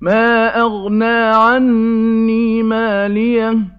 مَا أَغْنَىٰ عَنِّي مَالِيَهْ ۜ